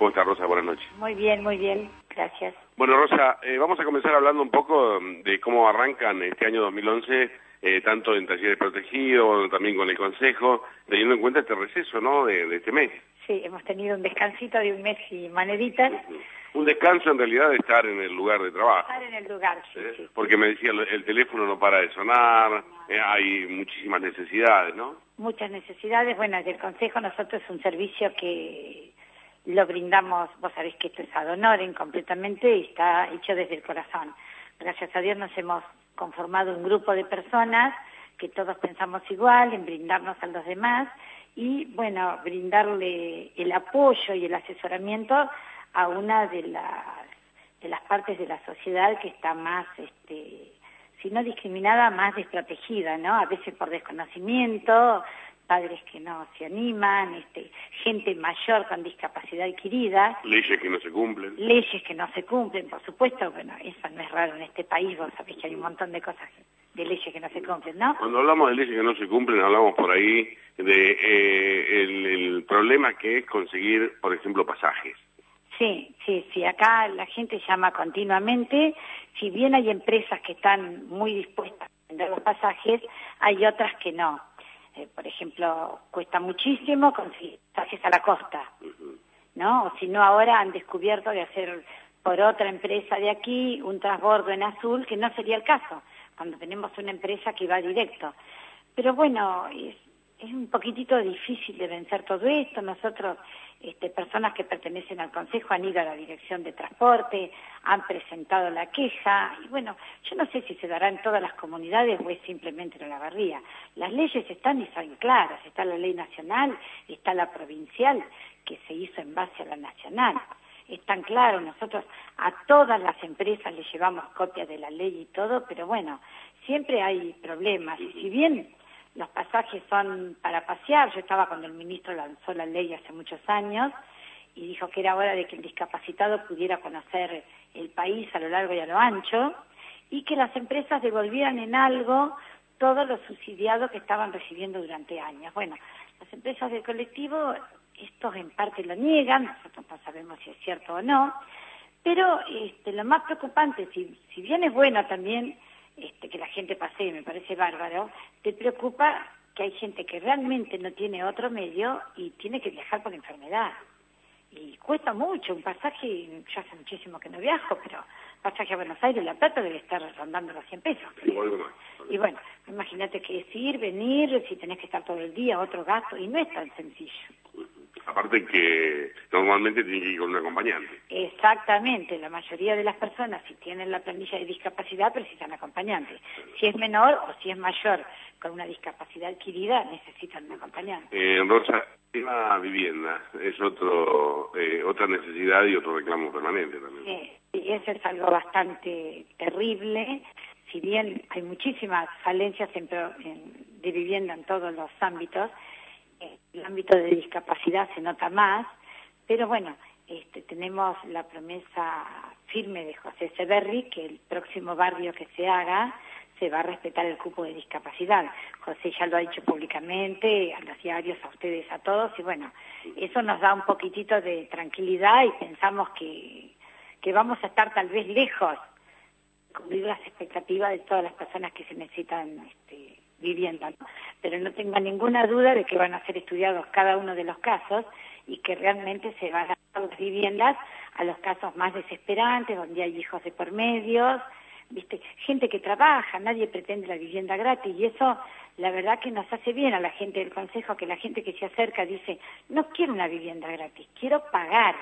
¿Cómo está Rosa? Buenas noches. Muy bien, muy bien, gracias. Bueno, Rosa, eh, vamos a comenzar hablando un poco de cómo arrancan este año 2011, eh, tanto en talleres protegidos, también con el Consejo, teniendo en cuenta este receso, ¿no?, de, este mes. Sí, hemos tenido un descansito de un mes y maneditas. Un descanso en realidad de estar en el lugar de trabajo. Estar en el lugar, sí, ¿Eh? Porque me decía, el teléfono no para de sonar, hay muchísimas necesidades, ¿no? Muchas necesidades. Bueno, desde el Consejo nosotros es un servicio que lo brindamos, vos sabés que esto es ad honorem completamente y está hecho desde el corazón. Gracias a Dios nos hemos conformado un grupo de personas que todos pensamos igual en brindarnos a los demás y, bueno, brindarle el apoyo y el asesoramiento a una de las, de las partes de la sociedad que está más, este, si no discriminada, más desprotegida, ¿no? A veces por desconocimiento, padres que no se animan, este, gente mayor con discapacidad adquirida. Leyes que no se cumplen. Leyes que no se cumplen, por supuesto, bueno, eso no es raro en este país, vos sabés que hay un montón de cosas, de leyes que no se cumplen, ¿no? Cuando hablamos de leyes que no se cumplen, hablamos por ahí de eh, el, problema que es conseguir, por ejemplo, pasajes. Sí, sí, sí, acá la gente llama continuamente, si bien hay empresas que están muy dispuestas a vender los pasajes, hay otras que no eh, por ejemplo, cuesta muchísimo conseguir pasajes a la costa, ¿no? O si no, ahora han descubierto de hacer por otra empresa de aquí un transbordo en azul, que no sería el caso, cuando tenemos una empresa que va directo. Pero bueno, es, es un poquitito difícil de vencer todo esto. Nosotros este, personas que pertenecen al Consejo han ido a la Dirección de Transporte, han presentado la queja, y bueno, yo no sé si se dará en todas las comunidades o es simplemente en la barría. Las leyes están y son claras, está la ley nacional, está la provincial, que se hizo en base a la nacional. Es tan claro, nosotros a todas las empresas les llevamos copia de la ley y todo, pero bueno, siempre hay problemas, y si bien los pasajes son para pasear. Yo estaba cuando el ministro lanzó la ley hace muchos años y dijo que era hora de que el discapacitado pudiera conocer el país a lo largo y a lo ancho y que las empresas devolvieran en algo todo lo subsidiado que estaban recibiendo durante años. Bueno, las empresas del colectivo, estos en parte lo niegan, nosotros no sabemos si es cierto o no, pero este, lo más preocupante, si, si bien es bueno también este, que la gente pase, me parece bárbaro, te preocupa que hay gente que realmente no tiene otro medio y tiene que viajar por enfermedad. Y cuesta mucho, un pasaje, yo hace muchísimo que no viajo, pero pasaje a Buenos Aires, La Plata debe estar rondando los 100 pesos. Y bueno, imagínate que es ir, venir, si tenés que estar todo el día, otro gasto, y no es tan sencillo. Aparte que normalmente tiene que ir con un acompañante. Exactamente, la mayoría de las personas si tienen la planilla de discapacidad precisan acompañante. Si es menor o si es mayor con una discapacidad adquirida necesitan un acompañante. Eh, Rosa, la vivienda es otro eh, otra necesidad y otro reclamo permanente también. Y eso es algo bastante terrible. Si bien hay muchísimas falencias de vivienda en todos los ámbitos, el ámbito de discapacidad se nota más, pero bueno, este, tenemos la promesa firme de José Severri que el próximo barrio que se haga se va a respetar el cupo de discapacidad. José ya lo ha dicho públicamente, a los diarios, a ustedes, a todos, y bueno, eso nos da un poquitito de tranquilidad y pensamos que, que vamos a estar tal vez lejos cumplir las expectativas de todas las personas que se necesitan este, vivienda, pero no tenga ninguna duda de que van a ser estudiados cada uno de los casos y que realmente se van a dar las viviendas a los casos más desesperantes, donde hay hijos de por medios, viste, gente que trabaja, nadie pretende la vivienda gratis y eso la verdad que nos hace bien a la gente del Consejo, que la gente que se acerca dice, no quiero una vivienda gratis, quiero pagar,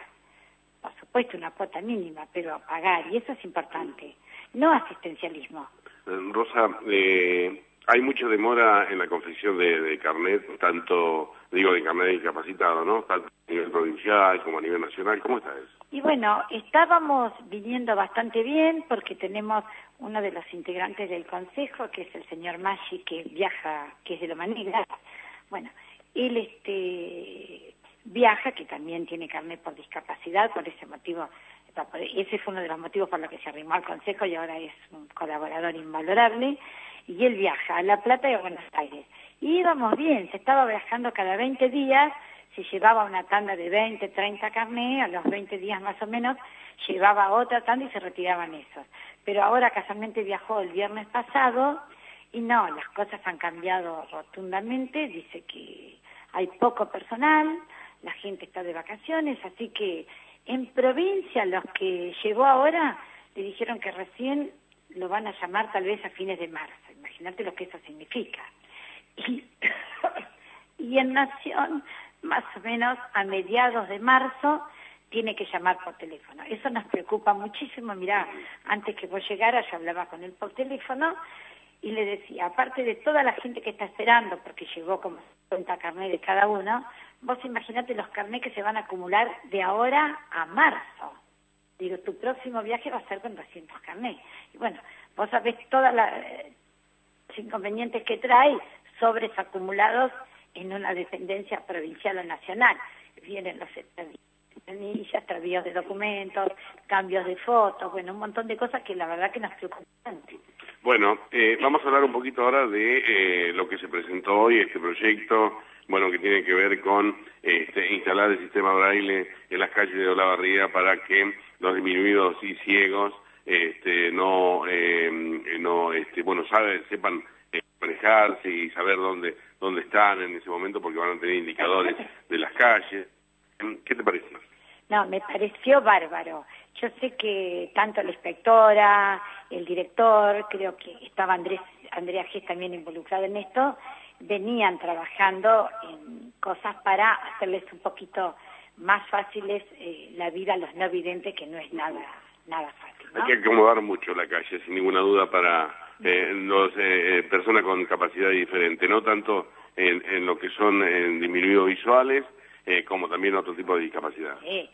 por supuesto una cuota mínima, pero pagar, y eso es importante, no asistencialismo. Rosa, eh, hay mucha demora en la confección de, carnet, tanto, digo, de carnet de discapacitado, ¿no? Tanto a nivel provincial como a nivel nacional. ¿Cómo está eso? Y bueno, estábamos viniendo bastante bien porque tenemos uno de los integrantes del Consejo, que es el señor Maggi, que viaja, que es de Loma Negra. Bueno, él este, viaja, que también tiene carnet por discapacidad, por ese motivo, ese fue uno de los motivos por los que se arrimó al Consejo y ahora es un colaborador invalorable y él viaja a La Plata y a Buenos Aires. Y íbamos bien, se estaba viajando cada 20 días, se llevaba una tanda de 20, 30 carné, a los 20 días más o menos, llevaba otra tanda y se retiraban esos. Pero ahora casualmente viajó el viernes pasado y no, las cosas han cambiado rotundamente, dice que hay poco personal, la gente está de vacaciones, así que en provincia los que llegó ahora le dijeron que recién lo van a llamar tal vez a fines de marzo. Imagínate lo que eso significa. Y, en Nación, más o menos a mediados de marzo, tiene que llamar por teléfono. Eso nos preocupa muchísimo. Mirá, antes que vos llegaras, yo hablaba con él por teléfono y le decía, aparte de toda la gente que está esperando, porque llegó como 50 carnet de cada uno, vos imaginate los carnés que se van a acumular de ahora a marzo. Digo, tu próximo viaje va a ser con 200 carnés. Y bueno, vos sabés todos los inconvenientos que trae sobres acumulados en una dependencia provincial o nacional. Vienen los planillas, extravíos de documentos, cambios de fotos, bueno, un montón de cosas que la verdad que nos preocupan. Bueno, eh, vamos a hablar un poquito ahora de eh, lo que se presentó hoy, este proyecto, bueno, que tiene que ver con este, instalar el sistema braille en las calles de Olavarría para que los disminuidos y ciegos este, no, eh, no este, bueno, saben, sepan manejarse y saber dónde, dónde están en ese momento porque van a tener indicadores de las calles. ¿Qué te parece? No, me pareció bárbaro. Yo sé que tanto la inspectora, el director, creo que estaba Andrés, Andrea G también involucrada en esto, venían trabajando en cosas para hacerles un poquito más fáciles eh, la vida a los no videntes, que no es nada, nada fácil. Hay que acomodar mucho la calle, sin ninguna duda, para eh, los, eh, personas con capacidad diferente, no tanto en, en lo que son en disminuidos visuales, como también otro tipo de discapacidad. Sí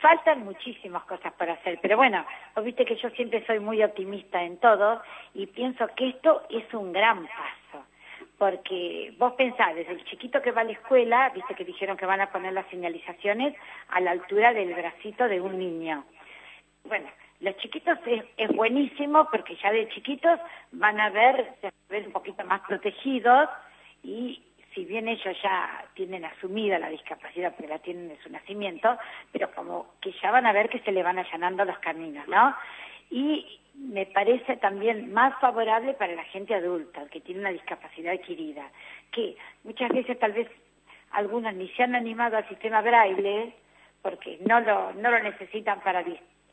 faltan muchísimas cosas para hacer, pero bueno, vos viste que yo siempre soy muy optimista en todo y pienso que esto es un gran paso, porque vos pensás, el chiquito que va a la escuela, viste que dijeron que van a poner las señalizaciones a la altura del bracito de un niño. Bueno, los chiquitos es, es buenísimo porque ya de chiquitos van a ver, se ven un poquito más protegidos y si bien ellos ya tienen asumida la discapacidad porque la tienen de su nacimiento, pero como que ya van a ver que se le van allanando los caminos, ¿no? Y me parece también más favorable para la gente adulta, que tiene una discapacidad adquirida, que muchas veces tal vez algunos ni se han animado al sistema braille porque no lo, no lo necesitan para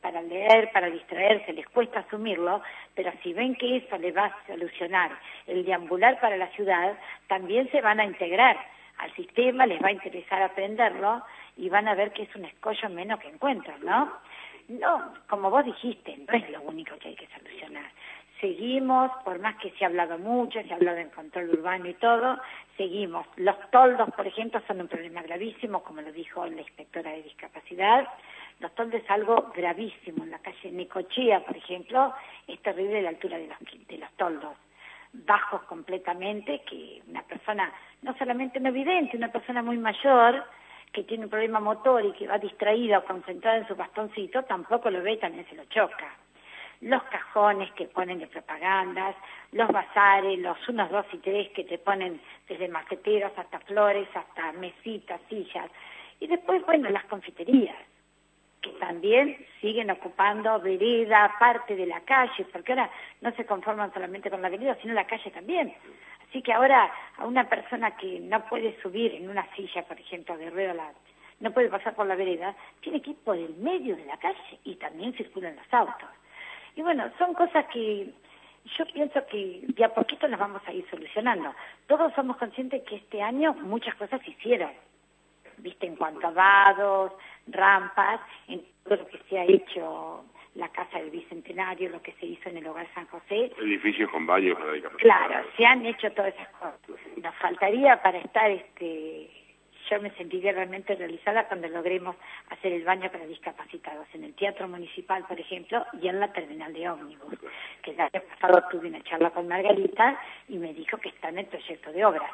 para leer, para distraerse, les cuesta asumirlo, pero si ven que eso les va a solucionar el deambular para la ciudad, también se van a integrar al sistema, les va a interesar aprenderlo y van a ver que es un escollo menos que encuentran, ¿no? No, como vos dijiste, no es lo único que hay que solucionar. Seguimos, por más que se ha hablado mucho, se ha hablado en control urbano y todo, seguimos. Los toldos, por ejemplo, son un problema gravísimo, como lo dijo la inspectora de discapacidad. Los toldos es algo gravísimo. En la calle Necochea, por ejemplo, es terrible la altura de los, de los toldos. Bajos completamente, que una persona, no solamente no evidente, una persona muy mayor, que tiene un problema motor y que va distraída o concentrada en su bastoncito, tampoco lo ve, también se lo choca. Los cajones que ponen de propagandas, los bazares, los unos, dos y tres que te ponen desde maqueteros hasta flores, hasta mesitas, sillas. Y después, bueno, las confiterías que también siguen ocupando vereda, parte de la calle, porque ahora no se conforman solamente con la vereda, sino la calle también. Así que ahora a una persona que no puede subir en una silla, por ejemplo, de rueda, no puede pasar por la vereda, tiene que ir por el medio de la calle y también circulan los autos. Y bueno, son cosas que yo pienso que de a poquito las vamos a ir solucionando. Todos somos conscientes que este año muchas cosas se hicieron, viste, en cuanto a vados, rampas, en todo lo que se ha hecho la Casa del Bicentenario, lo que se hizo en el Hogar San José. Edificios con baños Claro, se han hecho todas esas cosas. Nos faltaría para estar, este, yo me sentiría realmente realizada cuando logremos hacer el baño para discapacitados en el Teatro Municipal, por ejemplo, y en la terminal de ómnibus, que el año pasado tuve una charla con Margarita y me dijo que está en el proyecto de obras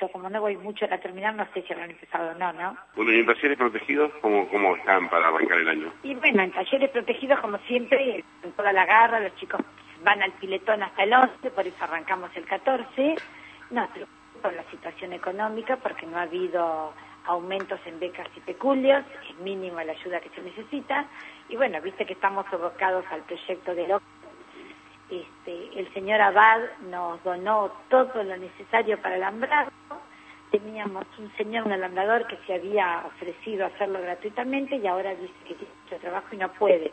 yo como no voy mucho a la terminal, no sé si han empezado o no, ¿no? Bueno, ¿y en talleres protegidos cómo, cómo están para arrancar el año? Y bueno, en talleres protegidos, como siempre, en toda la garra, los chicos van al piletón hasta el 11, por eso arrancamos el 14. No, pero por la situación económica, porque no ha habido aumentos en becas y peculios, es mínima la ayuda que se necesita, y bueno, viste que estamos abocados al proyecto de lo este, el señor Abad nos donó todo lo necesario para alambrarlo, teníamos un señor, un alambrador que se había ofrecido hacerlo gratuitamente y ahora dice que tiene mucho trabajo y no puede.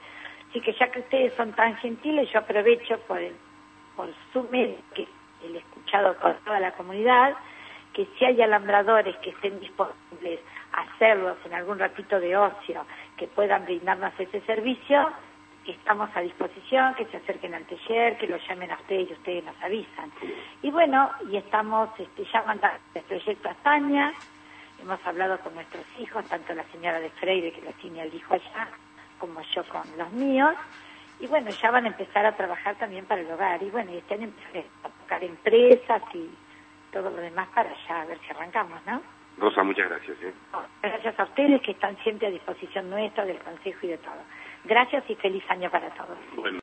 Así que ya que ustedes son tan gentiles, yo aprovecho por, por su medio, que el escuchado por toda la comunidad, que si hay alambradores que estén disponibles a hacerlos en algún ratito de ocio, que puedan brindarnos ese servicio, estamos a disposición, que se acerquen al taller, que lo llamen a ustedes y ustedes nos avisan. Y bueno, y estamos este, ya mandando el proyecto a España, hemos hablado con nuestros hijos, tanto la señora de Freire, que lo tiene el hijo allá, como yo con los míos, y bueno, ya van a empezar a trabajar también para el hogar, y bueno, y están a tocar empresas y todo lo demás para allá, a ver si arrancamos, ¿no? Rosa, muchas gracias. ¿eh? Gracias a ustedes que están siempre a disposición nuestra, del Consejo y de todo. Gracias y feliz año para todos.